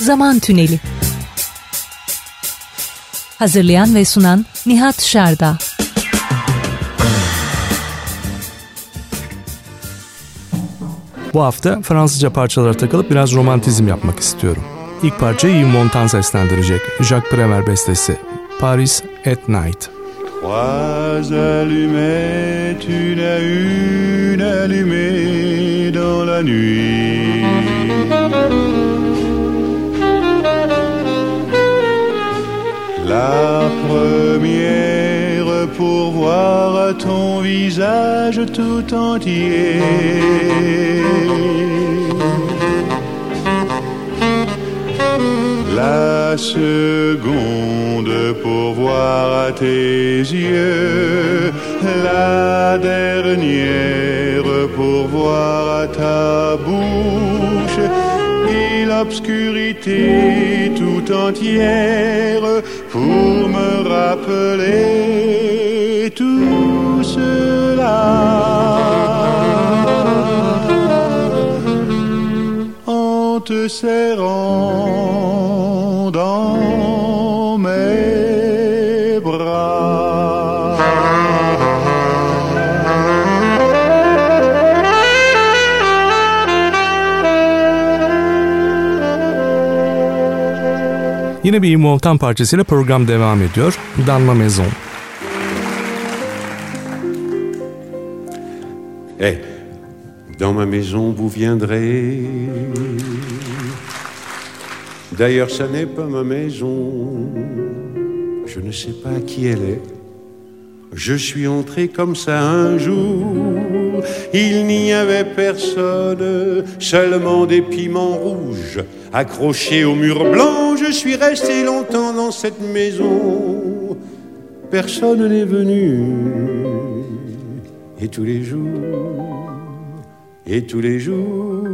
Zaman Tüneli Hazırlayan ve sunan Nihat Şarda Bu hafta Fransızca parçalara takılıp biraz romantizm yapmak istiyorum. İlk parçayı Yves Montand seslendirecek. Jacques Prévert bestesi. Paris at Night. Trois allumettes, une à une allumées dans la nuit. La première pour voir ton visage tout entier. La seconde pour voir à tes yeux, la dernière pour voir à ta bouche, et l'obscurité tout entière pour me rappeler tout cela. En te serrant dans Yine bir Montand parçasıyla program devam ediyor. Dans ma maison. Eh, dans ma maison vous viendrez. D'ailleurs, ça n'est pas ma maison. Je ne sais pas qui elle est. Je suis entré comme ça un jour. Il n'y avait personne, seulement des piments rouges accrochés au mur blanc. Je suis resté longtemps dans cette maison. Personne n'est venu. Et tous les jours, et tous les jours,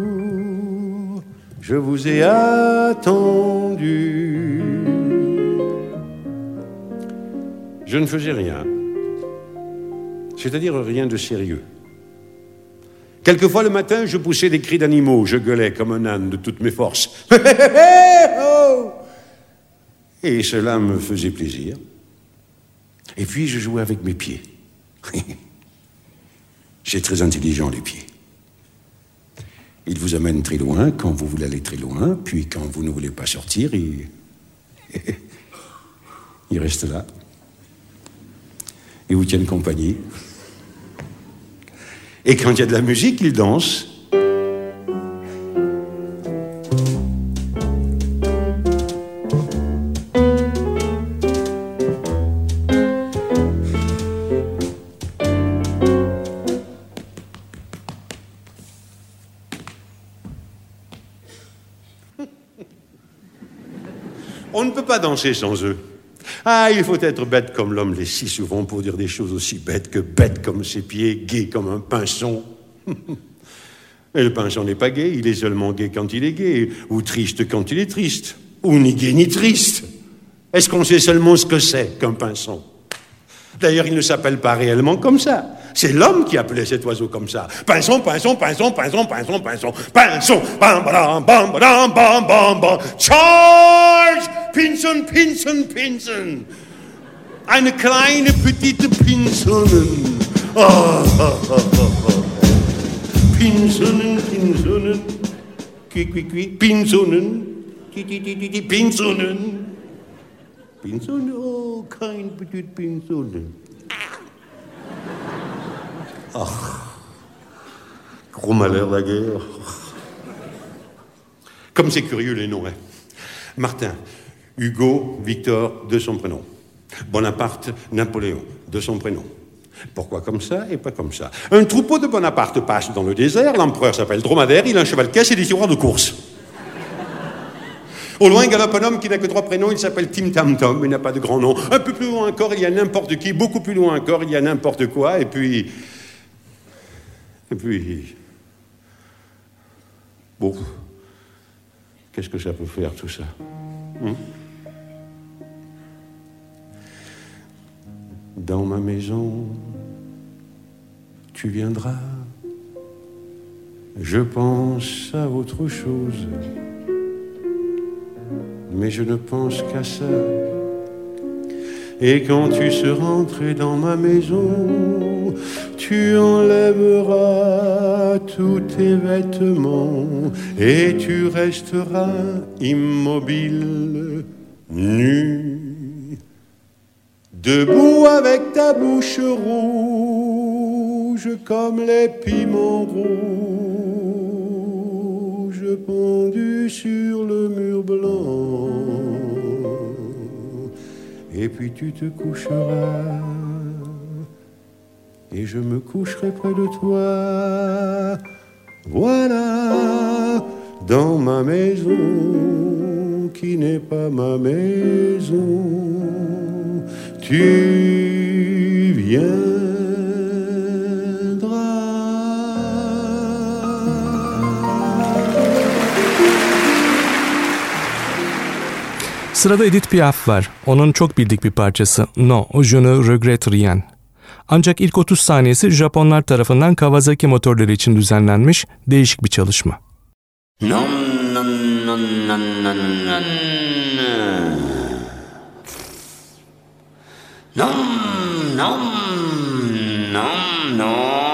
je vous ai attendu. Je ne faisais rien, c'est-à-dire rien de sérieux. Quelquefois le matin, je poussais des cris d'animaux, je gueulais comme un âne de toutes mes forces. Et cela me faisait plaisir. Et puis je jouais avec mes pieds. J'ai très intelligent les pieds. Ils vous amènent très loin quand vous voulez aller très loin, puis quand vous ne voulez pas sortir, ils, ils restent là. Ils vous tiennent compagnie. Et quand il y a de la musique, ils dansent. On ne peut pas danser sans eux. Ah, il faut être bête comme l'homme l'est si souvent pour dire des choses aussi bêtes que bêtes comme ses pieds, gai comme un pinson. Et le pinson n'est pas gai, il est seulement gai quand il est gai, ou triste quand il est triste, ou ni gai ni triste. Est-ce qu'on sait seulement ce que c'est qu'un pinson? D'ailleurs, il ne s'appelle pas réellement comme ça. C'est l'homme qui appelait cet oiseau comme ça. Pinson, pinson, pinson, pinson, pinson, pinson, pinson, bam, bam, bam, bam, bam, bam, bam. Charge! Pinson, Pinson, Pinson. Eine kleine petite Pinsonen. Oh, oh, oh, oh, oh. Pinsonen, Pinsonen. Qui, qui, qui. Pinsonen. Ti, ti, ti, ti, ti. Pinsonen. Pinsonen, oh, kein petite Pinsonen. Ah. Gros malheur la guerre. Comme c'est curieux les noms, hein. Martin, Hugo, Victor, de son prénom. Bonaparte, Napoléon, de son prénom. Pourquoi comme ça et pas comme ça? Un troupeau de Bonaparte passe dans le désert, l'empereur s'appelle Dromadaire, il a un cheval caisse et des tiroirs de course. Au loin galope un homme qui n'a que trois prénoms, il s'appelle Tim Tam Tom, il n'a pas de grand nom. Un peu plus loin encore, il y a n'importe qui, beaucoup plus loin encore, il y a n'importe quoi, et puis... Et puis... Bon, qu'est-ce que ça peut faire tout ça hein? Dans ma maison, tu viendras. Je pense à autre chose. mais je ne pense qu'à ça. Et quand tu seras rentré dans ma maison, tu enlèveras tous tes vêtements et tu resteras immobile, nu, debout avec ta bouche rouge comme les piments rouges pendus sur le mur blanc et puis tu te coucheras, et je me coucherai près de toi. Voilà, dans ma maison, qui n'est pas ma maison, tu. Sırada Edith Piaf var. Onun çok bildik bir parçası No, je ne regrette rien. Ancak ilk 30 saniyesi Japonlar tarafından Kawasaki motorları için düzenlenmiş değişik bir çalışma. Non, non, non, non, non, non. Non, non, non, non.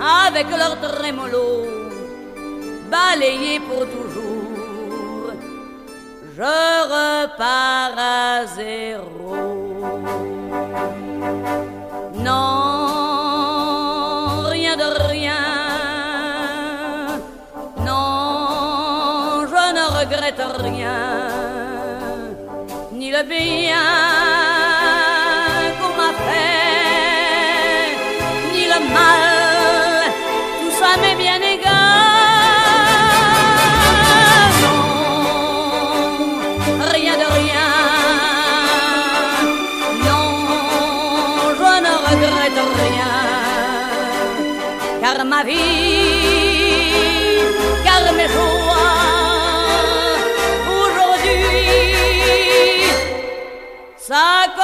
avec leur trémolo, balayer pour toujours. Je repars à zéro. Non, rien de rien. Non, je ne regrette rien le bien qu'on m'a fait, ni le mal, אביב, גר מכוח ורודוי, שק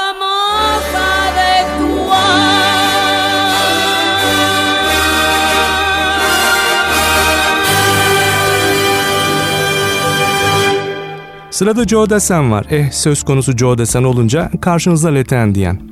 Sırada Joe Desen var. Eh söz konusu Joe Desen olunca karşınıza leten diyen.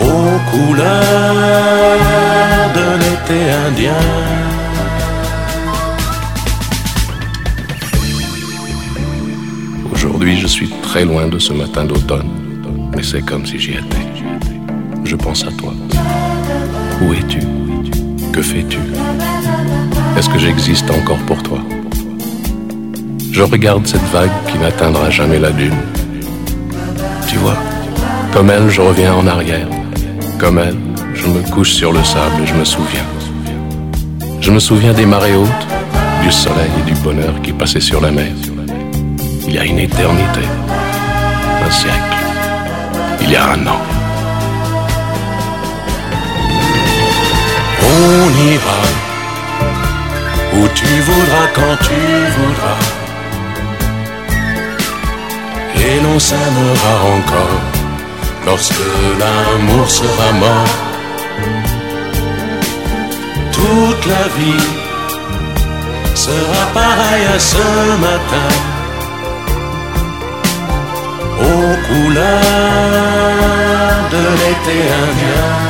Aux couleurs de l'été indien. Aujourd'hui, je suis très loin de ce matin d'automne, mais c'est comme si j'y étais. Je pense à toi. Où es-tu? Que fais-tu? Est-ce que j'existe encore pour toi? Je regarde cette vague qui n'atteindra jamais la dune. Tu vois, comme elle, je reviens en arrière. Comme elle, je me couche sur le sable et je me souviens. Je me souviens des marées hautes, du soleil et du bonheur qui passaient sur la mer. Il y a une éternité, un siècle, il y a un an. On ira où tu voudras quand tu voudras. Et l'on s'aimera encore lorsque l'amour sera mort. Toute la vie sera pareille à ce matin. Aux couleurs de l'été indien.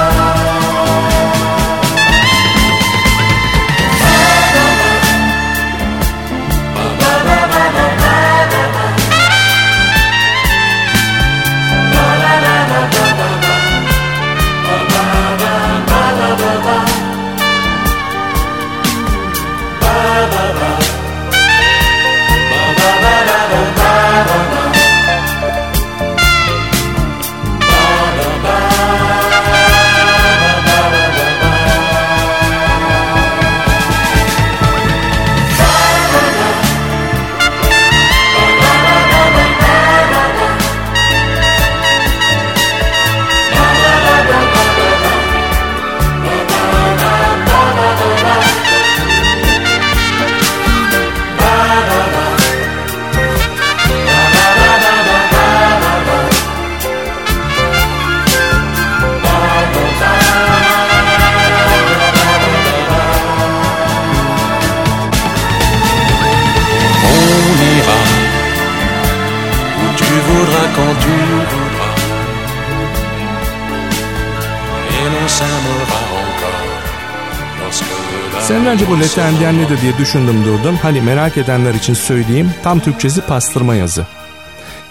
Senelerce bu sera letendiyen nedir diye düşündüm durdum. Hani merak edenler için söyleyeyim. Tam Türkçesi pastırma yazı.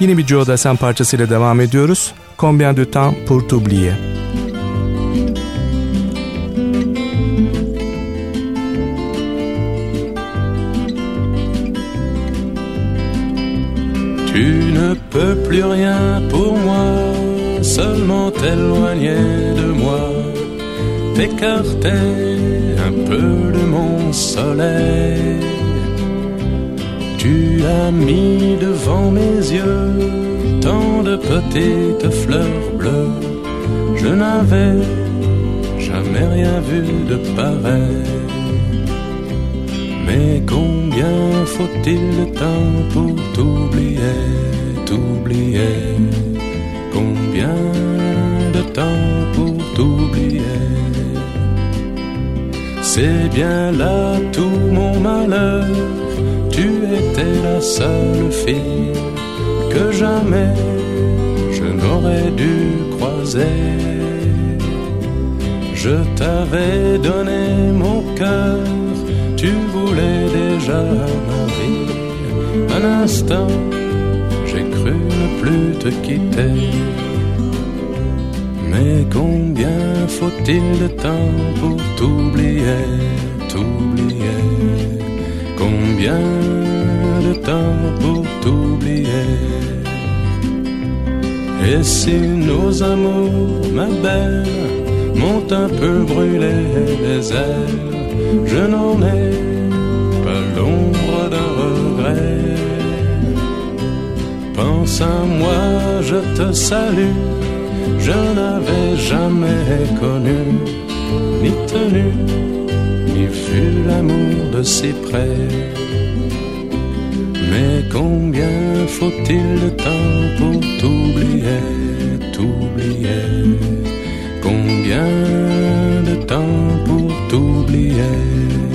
Yine bir Joe Dassin parçasıyla devam ediyoruz. Combien de temps pour t'oublier? Tu ne peux plus rien pour moi, seulement t'éloigner de moi, t'écarter un peu de mon soleil. Tu as mis devant mes yeux tant de petites fleurs bleues, je n'avais jamais rien vu de pareil. Mais combien faut-il de temps pour t'oublier, t'oublier? Combien de temps pour t'oublier? C'est bien là tout mon malheur, tu étais la seule fille que jamais je n'aurais dû croiser. Je t'avais donné mon cœur, tu voulais déjà ma vie. Un instant, j'ai cru ne plus te quitter. Mais combien faut-il de temps pour t'oublier, t'oublier? Combien de temps pour t'oublier? Et si nos amours, ma belle, m'ont un peu brûlé les ailes, je n'en ai pas l'ombre d'un regret. Pense à moi, je te salue, je n'avais jamais connu ni tenu, ni vu l'amour de si près. Mais combien faut-il de temps pour t'oublier, t'oublier? Combien de temps pour t'oublier?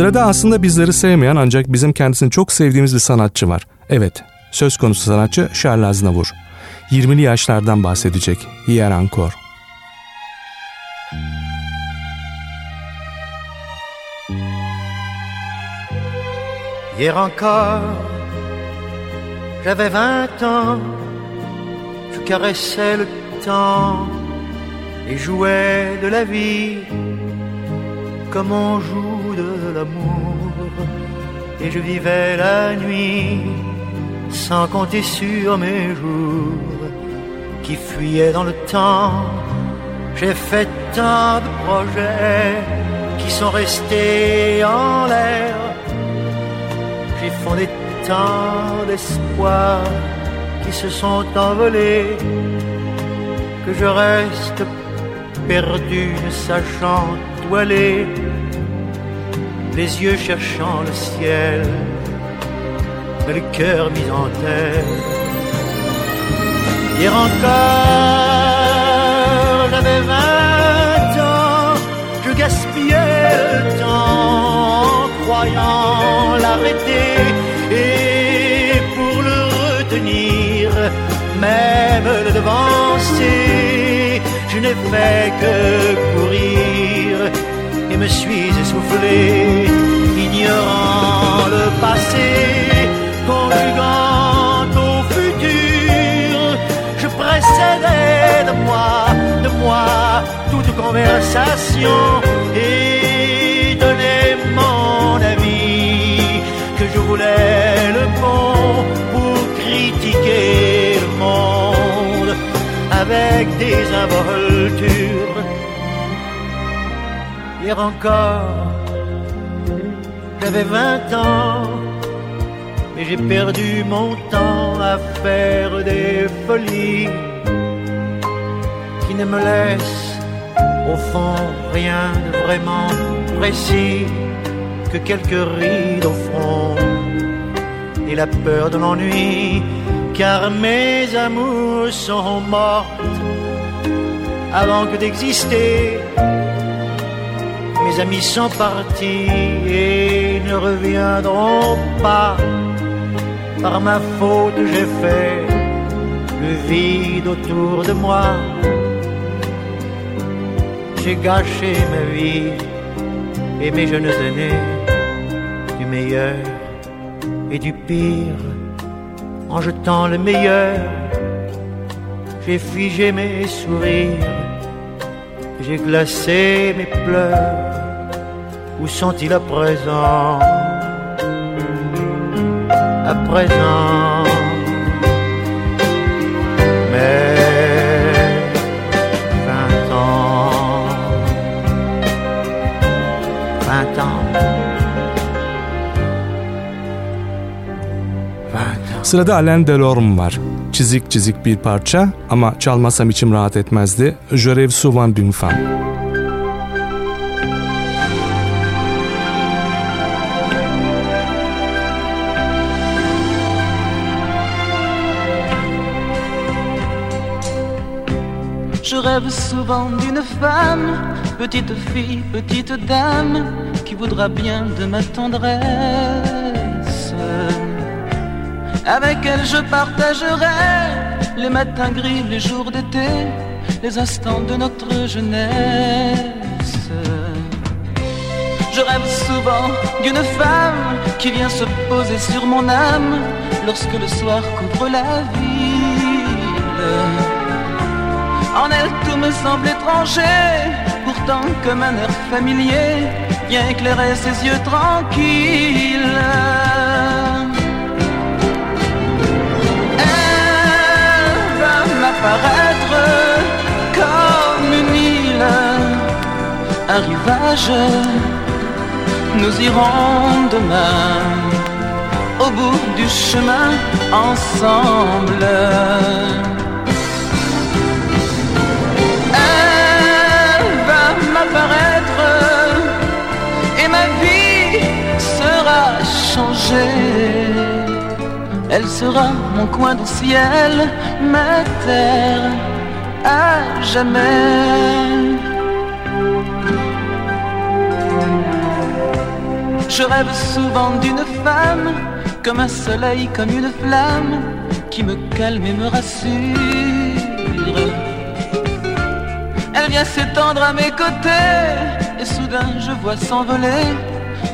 Sırada aslında bizleri sevmeyen ancak bizim kendisini çok sevdiğimiz bir sanatçı var. Evet, söz konusu sanatçı Charles Aznavour. 20'li yaşlardan bahsedecek Hier Encore. Hier encore, j'avais vingt ans, je caressais le temps et jouais de la vie comme on joue de l'amour. Et je vivais la nuit sans compter sur mes jours qui fuyaient dans le temps. J'ai fait tant de projets qui sont restés en l'air. J'ai fondé tant d'espoirs qui se sont envolés que je reste perdu ne sachant où aller, les yeux cherchant le ciel, le cœur mis en terre. Hier encore, j'avais vingt ans, je gaspillais le temps, croyant l'arrêter, et pour le retenir, même le devancer, je n'ai fait que courir et me suis essoufflé, ignorant le passé, conjuguant au futur. Je précédais de moi, de moi, toute conversation et donnais mon avis que je voulais le bon pour critiquer le monde avec des involtures hier encore, j'avais vingt ans, et j'ai perdu mon temps à faire des folies qui ne me laissent au fond rien de vraiment précis que quelques rides au front et la peur de l'ennui, car mes amours sont mortes avant que d'exister mes amis sont partis et ne reviendront pas. Par ma faute, j'ai fait le vide autour de moi. J'ai gâché ma vie et mes jeunes années, du meilleur et du pire, en jetant le meilleur. J'ai figé mes sourires, j'ai glacé mes pleurs. Où sont-ils à présent? À présent Sırada Alain Delorme var. Çizik çizik bir parça ama çalmasam içim rahat etmezdi. Je rêve souvent d'une femme. Je rêve souvent d'une femme, petite fille, petite dame, qui voudra bien de ma tendresse. Avec elle je partagerai les matins gris, les jours d'été, les instants de notre jeunesse. Je rêve souvent d'une femme qui vient se poser sur mon âme lorsque le soir couvre la vie En elle tout me semble étranger, pourtant comme un air familier vient éclairer ses yeux tranquilles. Va m'apparaître comme une île, un rivage. Nous irons demain au bout du chemin ensemble. Elle va m'apparaître et ma vie sera changée. Elle sera mon coin de ciel, ma terre à jamais. Je rêve souvent d'une femme, comme un soleil, comme une flamme, qui me calme et me rassure. Elle vient s'étendre à mes côtés, et soudain je vois s'envoler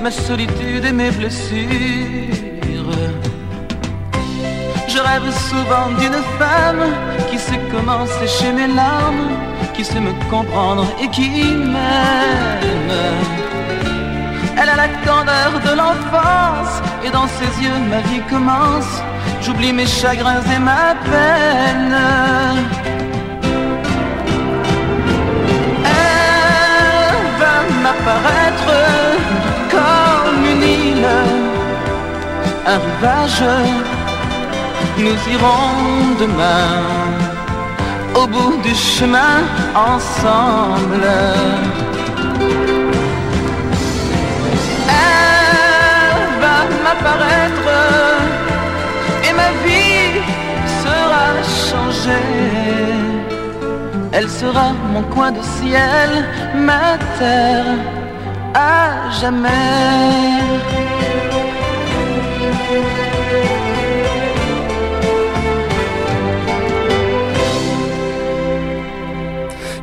ma solitude et mes blessures. Je rêve souvent d'une femme qui sait comment sécher mes larmes, qui sait me comprendre et qui m'aime. Elle a la candeur de l'enfance et dans ses yeux ma vie commence. J'oublie mes chagrins et ma peine. Elle va m'apparaître comme une île, un rivage. Nous irons demain au bout du chemin ensemble. Elle va m'apparaître et ma vie sera changée. Elle sera mon coin de ciel, ma terre à jamais.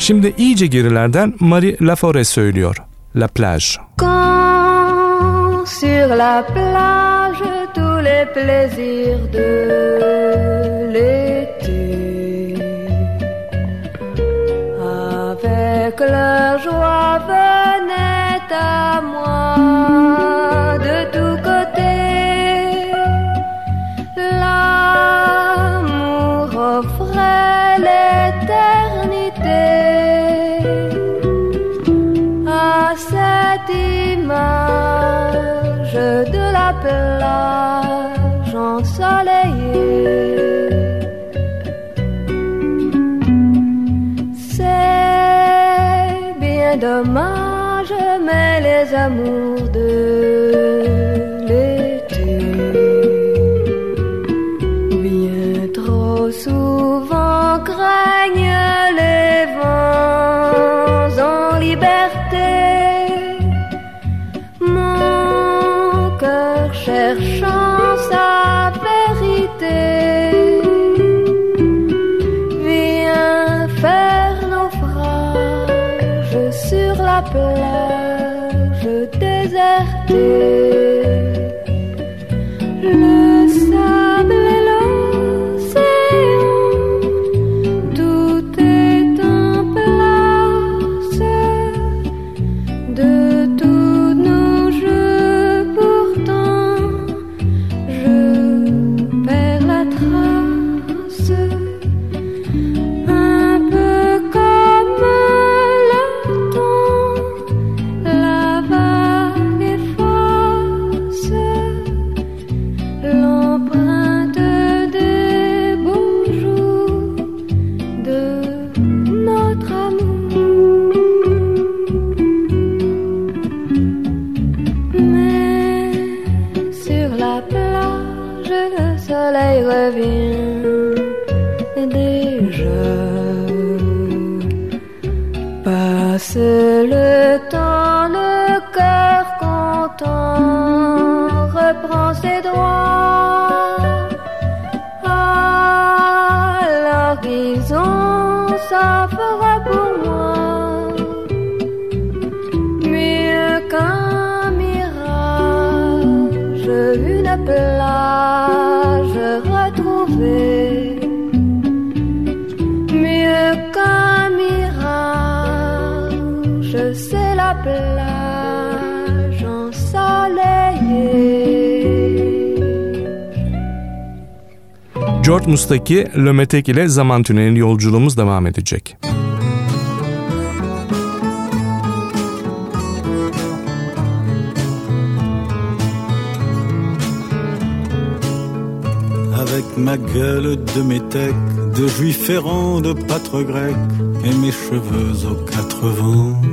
Şimdi iyice gerilerden Marie Laforêt söylüyor. La plage. Quand sur la plage tous les plaisirs de l'été avec leur joie venaient à moi cette image de la plage ensoleillée. C'est bien dommage, mais les amours de ça fera pour moi mieux qu'un mirage, une plage retrouvée, mieux qu'un mirage, c'est la plage. George Mustaki, Lömetek ile zaman tüneli yolculuğumuz devam edecek. Avec ma gueule de métèque, de juif errant, de pâtre grec, et mes cheveux aux quatre vents.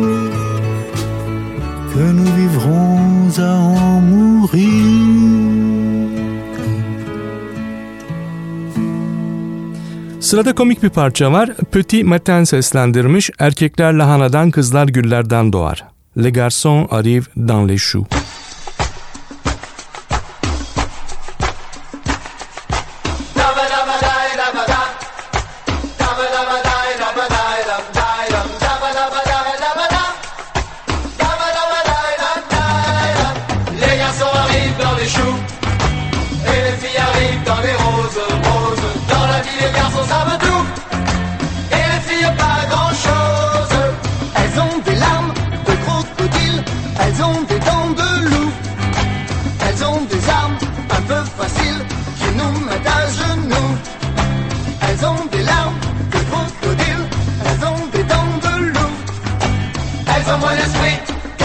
que nous vivrons à en mourir. Sırada komik bir parça var. Petit Matin seslendirmiş Erkekler lahanadan kızlar güllerden doğar. Le garçon arrive dans les choux.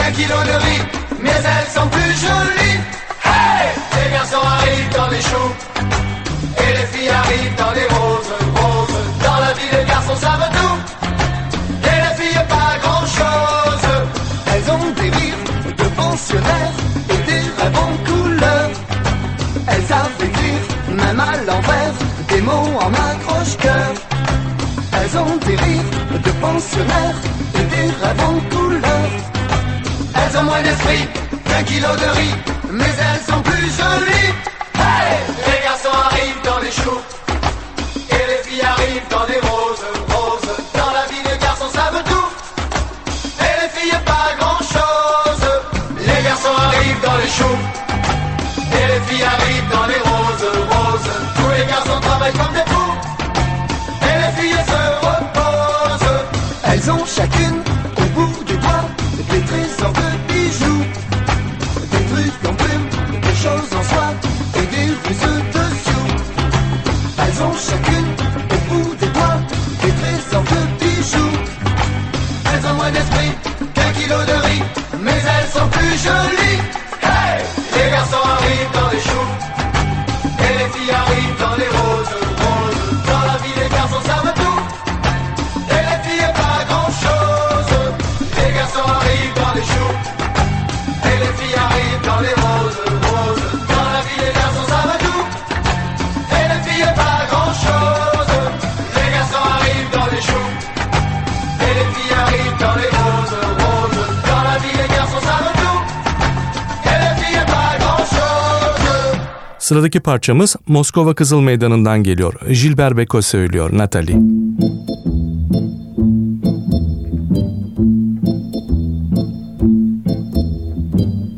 Qu'un kilo de riz Mais elles sont plus jolies Hey Les garçons arrivent dans les choux Et les filles arrivent dans les roses, roses Dans la vie les garçons savent tout Et les filles pas grand chose Elles ont des rires de pensionnaires et des rêves en couleur. Elles savent écrire, même à l'envers, des mots en accroche-cœur. Elles ont des rires de pensionnaires et des rêves en. Elles ont moins d'esprit qu'un kilo de riz Mais elles sont plus jolies Les garçons arrivent dans les choux Et les filles arrivent dans les roses, roses. Dans la vie les garçons savent tout Et les filles pas grand chose Les garçons arrivent dans les choux Et les filles arrivent dans les roses, roses. Tous les garçons travaillent comme des fous Et les filles se reposent. Elles ont chacune sont Sıradaki parçamız Moskova Kızıl Meydanı'ndan geliyor. Gilbert Beko söylüyor Natalie.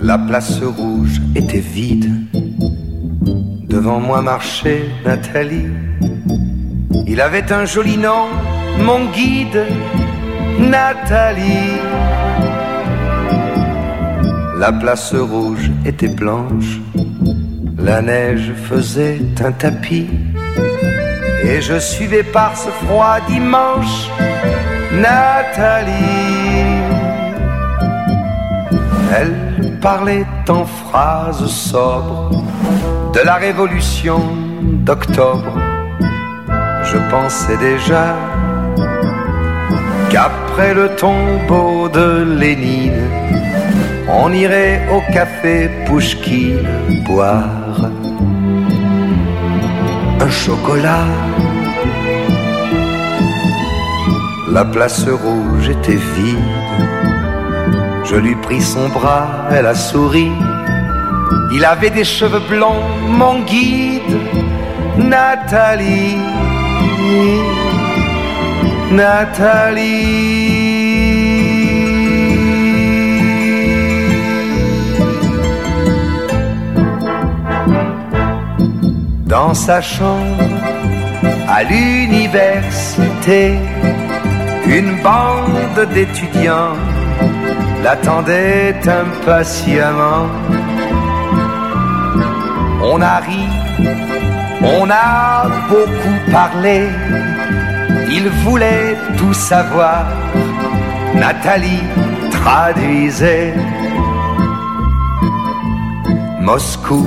La place rouge était vide. Devant moi marchait Nathalie. Il avait un joli nom, mon guide, Nathalie. La place rouge était blanche, la neige faisait un tapis, et je suivais par ce froid dimanche Nathalie. Elle parlait en phrases sobres de la révolution d'octobre. Je pensais déjà qu'après le tombeau de Lénine, on irait au café Pouchki boire chocolat. La place rouge était vide. Je lui pris son bras, elle a souri. Il avait des cheveux blonds, mon guide, Nathalie. Nathalie. Dans sa chambre, à l'université, une bande d'étudiants l'attendait impatiemment. On a ri, on a beaucoup parlé, il voulait tout savoir. Nathalie traduisait Moscou,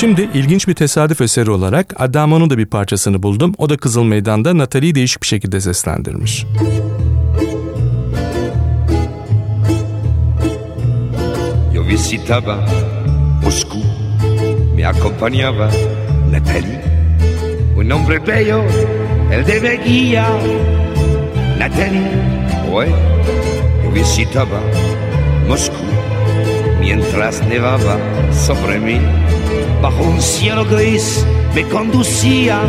Şimdi ilginç bir tesadüf eseri olarak Adamo'nun da bir parçasını buldum. O da Kızıl Meydan'da Natalie'yi değişik bir şekilde seslendirmiş. Io visitava Moscou, mi accompagnava Nathalie, un hombre bello, el de Beguía. Nathalie, ouais, yo visitaba Moscou, mientras nevaba sobre mí, bajo un cielo gris me conducía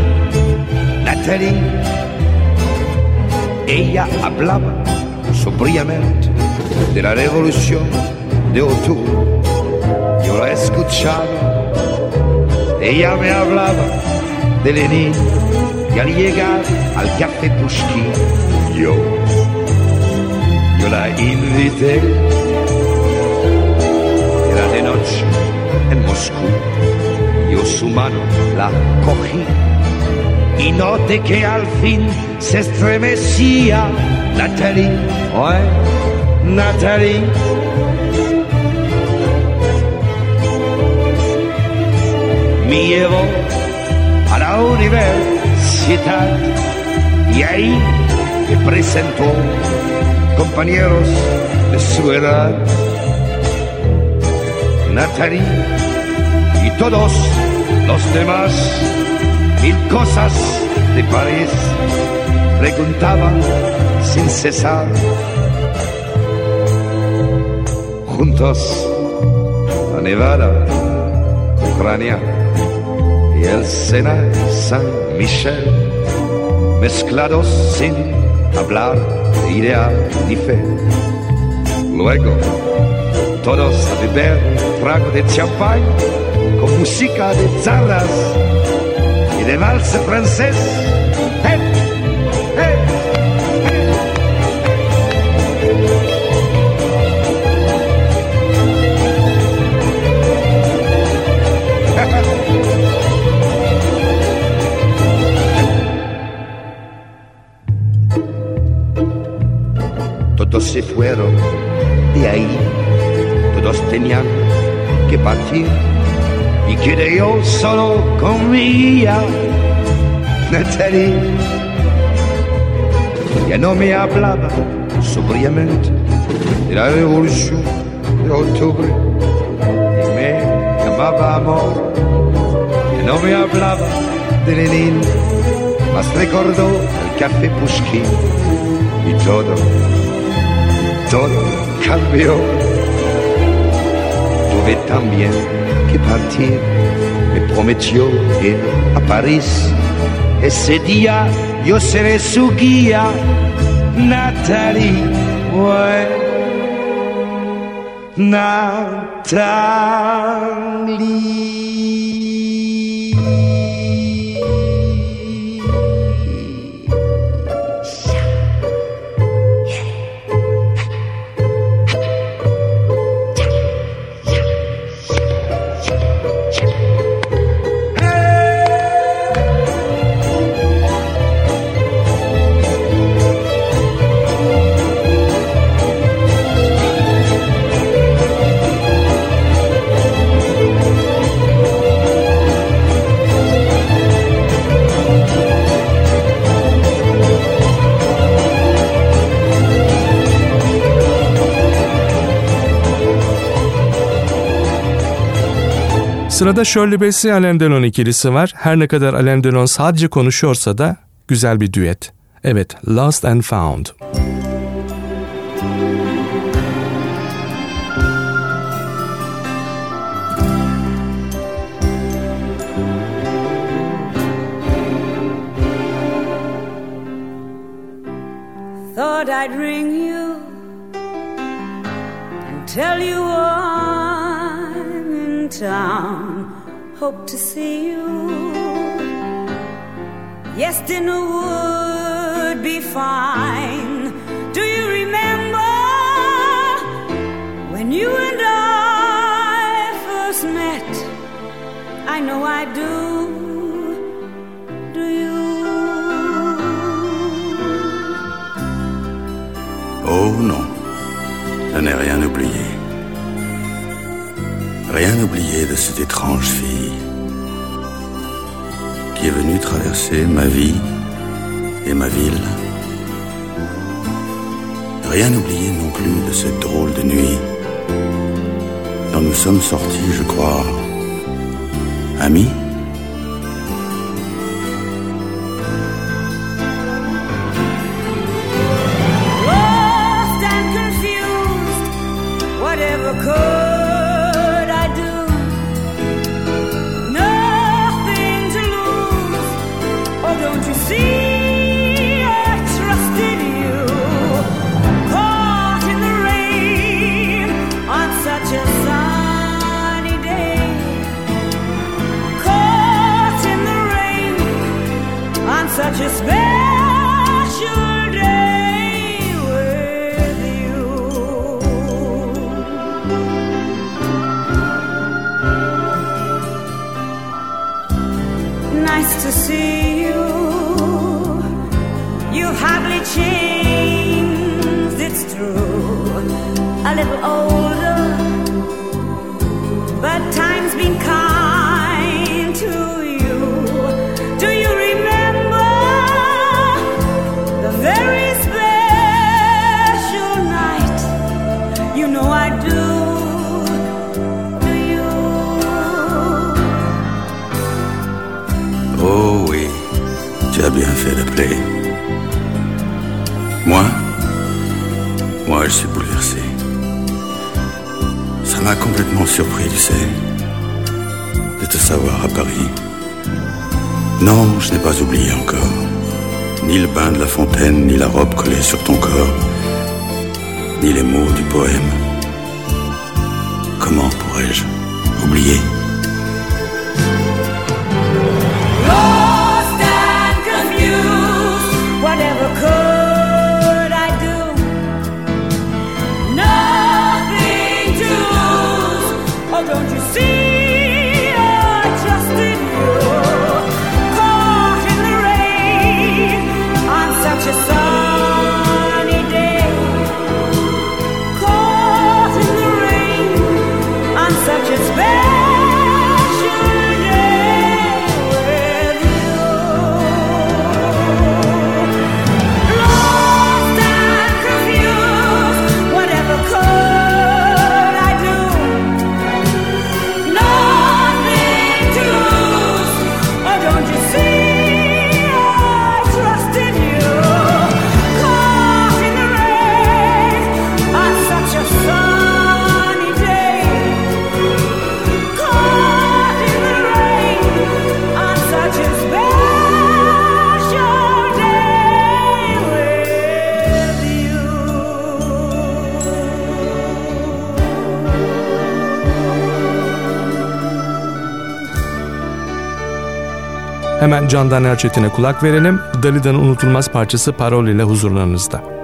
Nathalie. Ella hablaba sobriamente de la revolución de octubre. Yo la escuchaba, ella me hablaba de Lenin y al llegar al café Pushkin, yo, Yo la invité. Era de noche en Moscú. Yo su mano la cogí y noté que al fin se estremecía Natalie, Natalie. Me llevó a la universidad y ahí me presentó compañeros de su edad. Natalie todos los demás, mil cosas de París, preguntaban sin cesar. Juntos a Nevada, Ucrania y el Sena San Michel, mezclados sin hablar de idea ni fe. Luego, todos a beber un trago de champagne con música de zardas y de vals francés. ¡Hey! ¡Hey! Todos se fueron de ahí, todos tenían que partir y quedé yo solo con mi guía, Natalie. Ya no me hablaba sobriamente de la revolución de octubre y me llamaba amor. Ya no me hablaba de Lenin, mas recordó el café Pushkin y todo, todo cambió. Tuve también que partir, me prometió ir a París. Ese día yo seré su guía, Natalie. Ouais. Natalie. Sırada Shirley Bassey Alain Delon ikilisi var. Her ne kadar Alain Delon sadece konuşuyorsa da güzel bir düet. Evet, Lost and Found. Thought I'd ring you and tell you I'm in town. Hope to see you. Yes, dinner would be fine. Do you remember when you and I first met? I know I do. Do you? Oh non, je n'ai rien oublié. Rien oublié de cette étrange fille qui est venue traverser ma vie et ma ville. Rien oublié non plus de cette drôle de nuit dont nous sommes sortis, je crois, amis. Hemen Candan Erçetin'e kulak verelim. Dalida'nın unutulmaz parçası Parol ile huzurlarınızda.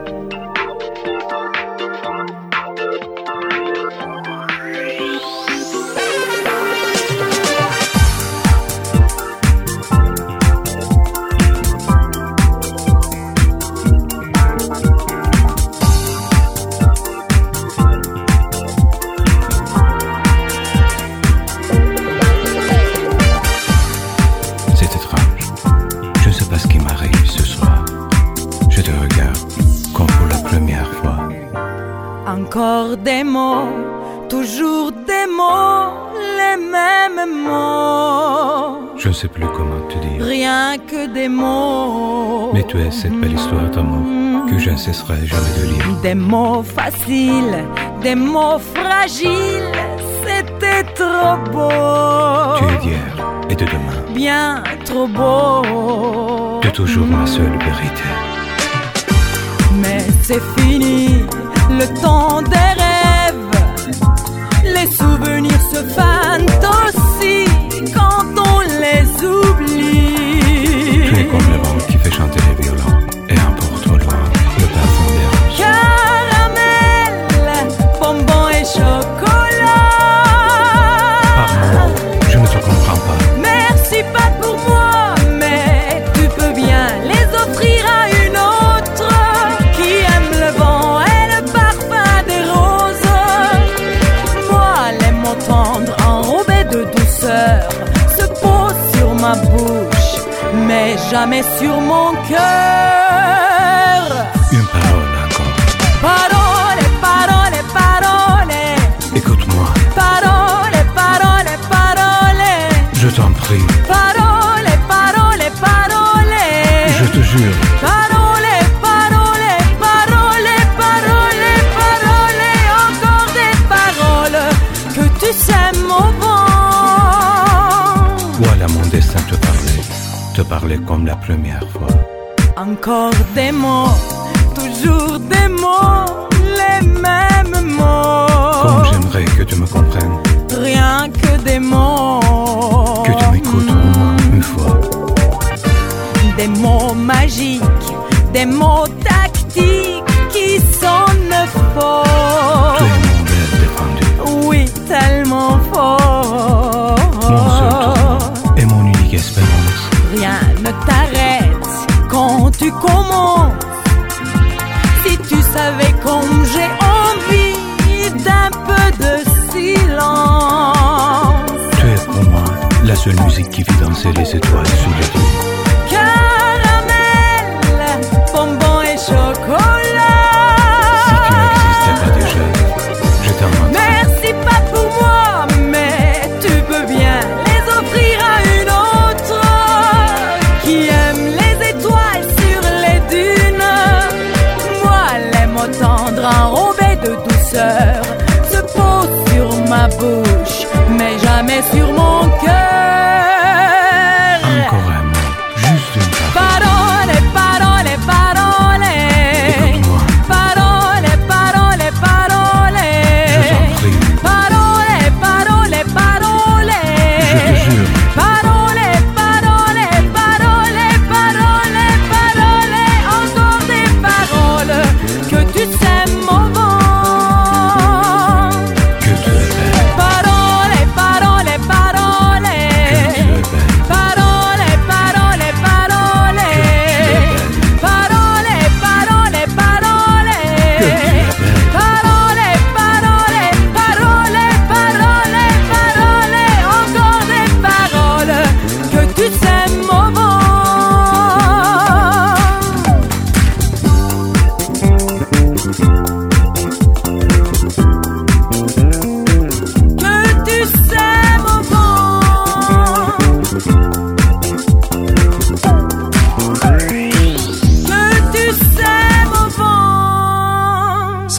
de lire. Des mots faciles, des mots fragiles, c'était trop beau. Tu es d'hier et de demain. Bien trop beau. Tu es toujours ma seule vérité. Mais c'est fini, le temps des Mais sur mon cœur. parler comme la première fois. Encore des mots, toujours des mots, les mêmes mots. Comme j'aimerais que tu me comprennes. Rien que des mots. Que tu m'écoutes une fois. Des mots magiques, des mots la seule musique qui fait danser les étoiles sous les yeux. Caramel, bonbon et chocolat. Tu n'existais pas déjà, je t'en Merci pas pour moi, mais tu peux bien les offrir à une autre qui aime les étoiles sur les dunes. Moi, les mots tendres enrobés de douceur se posent sur ma bouche, mais jamais sur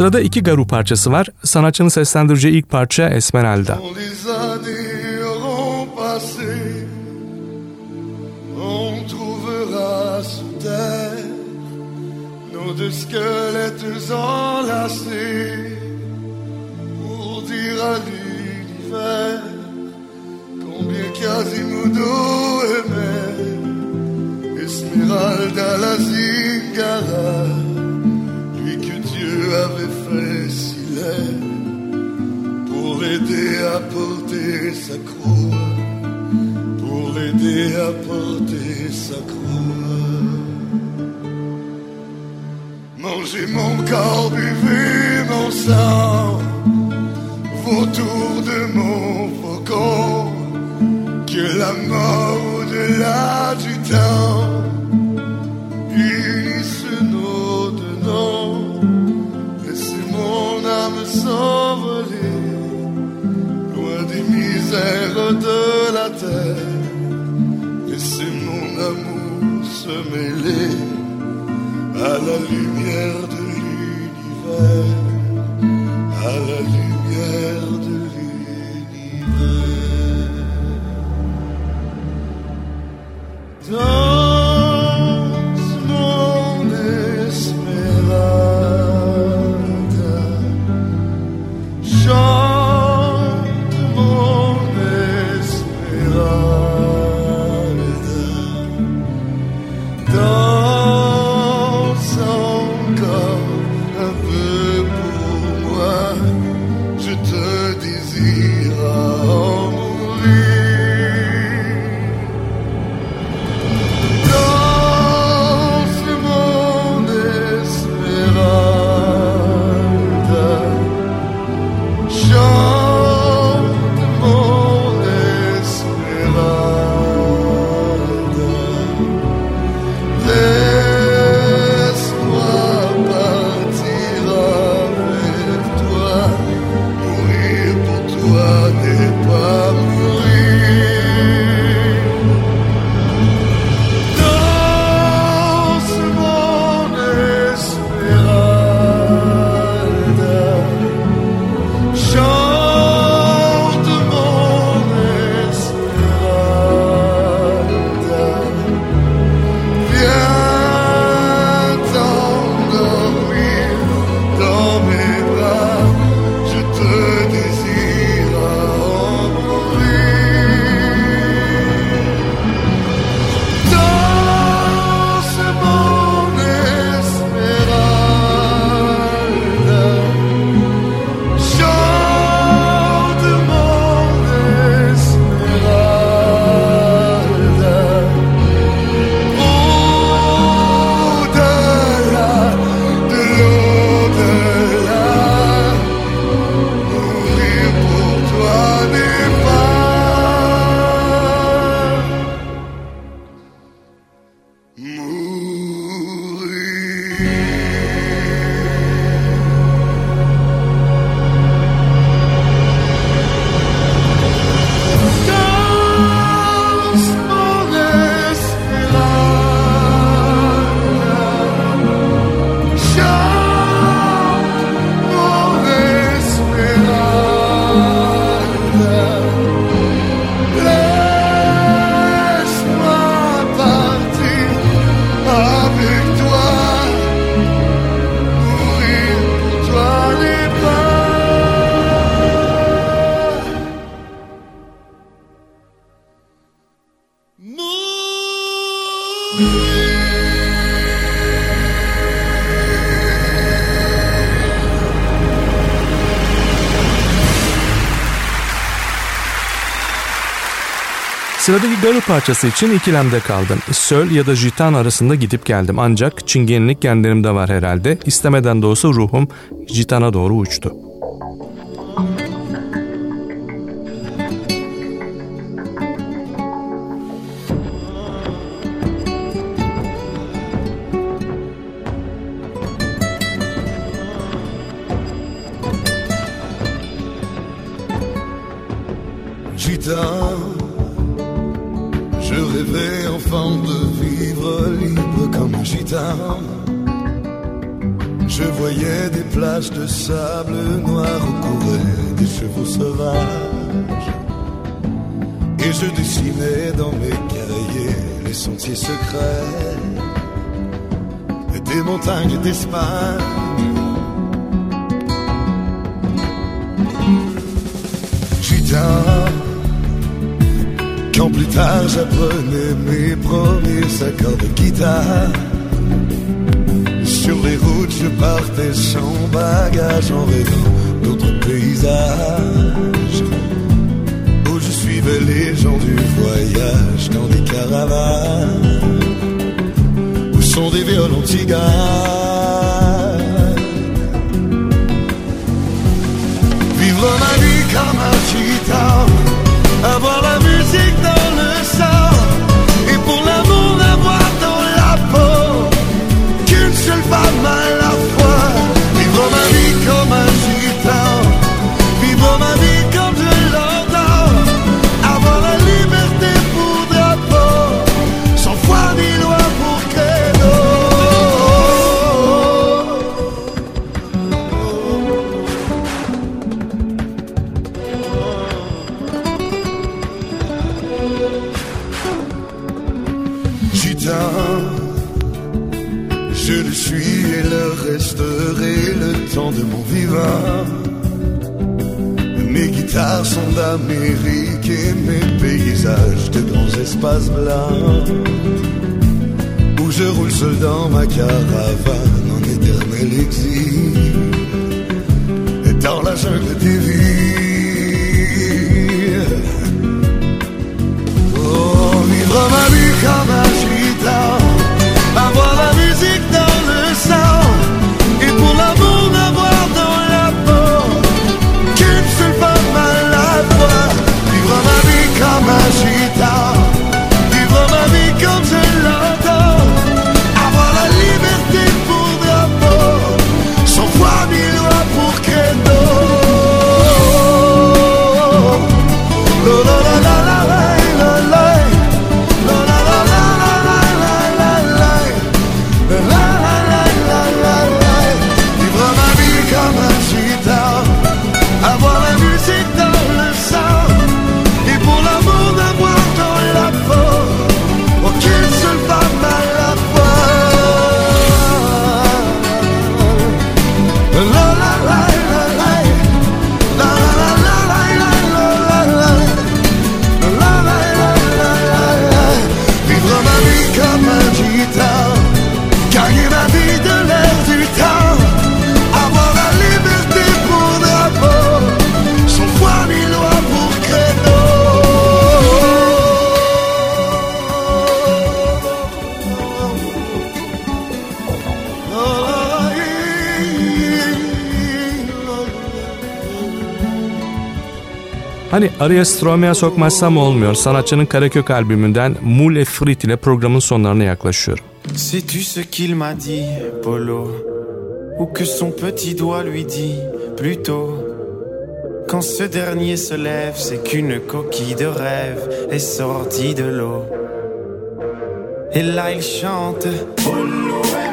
Sırada iki garu parçası var. Sanatçının seslendireceği ilk parça Esmeralda. On song. Sıradaki Garı parçası için ikilemde kaldım. Söl ya da Jitan arasında gidip geldim ancak çingenlik genlerimde var herhalde. İstemeden de olsa ruhum Jitan'a doğru uçtu. Sais-tu ce qu'il m'a dit, Polo? Ou que son petit doigt lui dit, plutôt? Quand ce dernier se lève, c'est qu'une coquille de rêve est sortie de l'eau. Et là il chante, Polo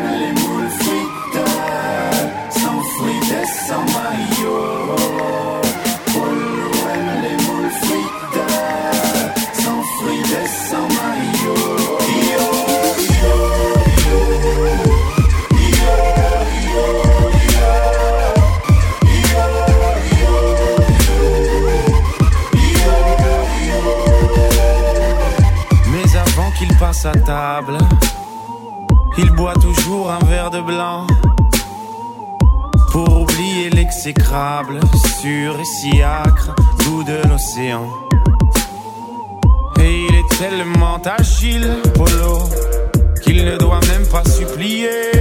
sa table. Il boit toujours un verre de blanc pour oublier l'exécrable, sûr et si acre, goût de l'océan. Et il est tellement agile, Polo, qu'il ne doit même pas supplier.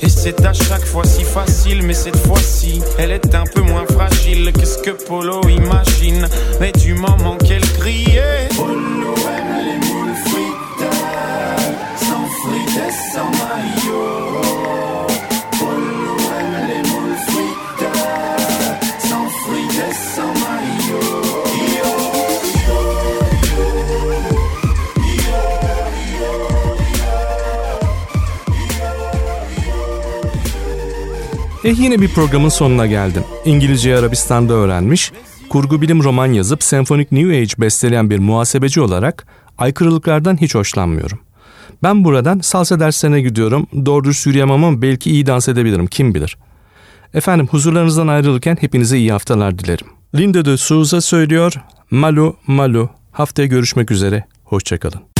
Et c'est à chaque fois si facile, mais cette fois-ci, elle est un peu moins fragile que ce que Polo imagine? Mais du moment qu'elle criait, Polo, Eh yine bir programın sonuna geldim. İngilizce Arabistan'da öğrenmiş, kurgu bilim roman yazıp senfonik New Age besteleyen bir muhasebeci olarak aykırılıklardan hiç hoşlanmıyorum. Ben buradan salsa derslerine gidiyorum. Doğru yürüyemem ama belki iyi dans edebilirim kim bilir. Efendim huzurlarınızdan ayrılırken hepinize iyi haftalar dilerim. Linda de Souza söylüyor. Malu malu. Haftaya görüşmek üzere. Hoşçakalın.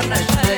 Have a.